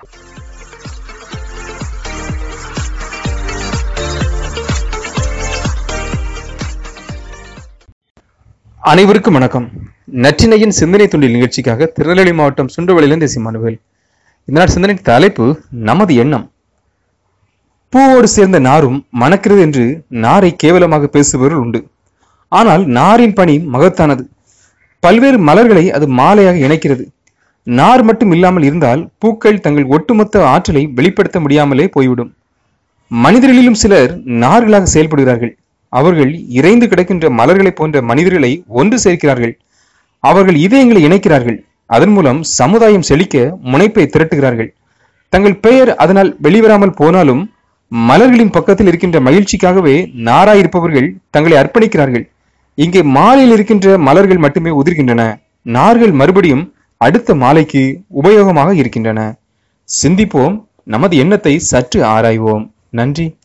அனைவருக்கும் வணக்கம். நற்றினையின் சிந்தனை துண்டில் நிகழ்ச்சிக்காக திருநெல்வேலி மாவட்டம் சுண்டவளியிலிருந்து சிமானுவேல் இந்த நாள் சிந்தனை தலைப்பு நமது எண்ணம். பூவோடு சேர்ந்த நாரும் மணக்கிறது என்று நாரை கேவலமாக பேசுபவர்கள் உண்டு. ஆனால் நாரின் பணி மகத்தானது. பல்வேறு மலர்களை அது மாலையாக இணைக்கிறது. நார் மட்டும் இல்லாமல் இருந்தால் பூக்கள் தங்கள் ஒட்டுமொத்த ஆற்றலை வெளிப்படுத்த முடியாமலே போய்விடும். மனிதர்களிலும் சிலர் நார்களாக செயல்படுகிறார்கள். அவர்கள் இறைந்து கிடக்கின்ற மலர்களை போன்ற மனிதர்களை ஒன்று சேர்க்கிறார்கள். அவர்கள் இதயங்களை இணைக்கிறார்கள். அதன் மூலம் சமுதாயம் செழிக்க முனைப்பை திரட்டுகிறார்கள். தங்கள் பெயர் அதனால் வெளிவராமல் போனாலும் மலர்களின் பக்கத்தில் இருக்கின்ற மகிழ்ச்சிக்காகவே நாராயிருப்பவர்கள் தங்களை அர்ப்பணிக்கிறார்கள். இங்கே மாலையில் இருக்கின்ற மலர்கள் மட்டுமே உதிர்கின்றன. நார்கள் மறுபடியும் அடுத்த மாலைக்கு உபயோகமாக இருக்கின்றன. சிந்திப்போம் நமது எண்ணத்தை சற்று ஆராய்வோம். நன்றி.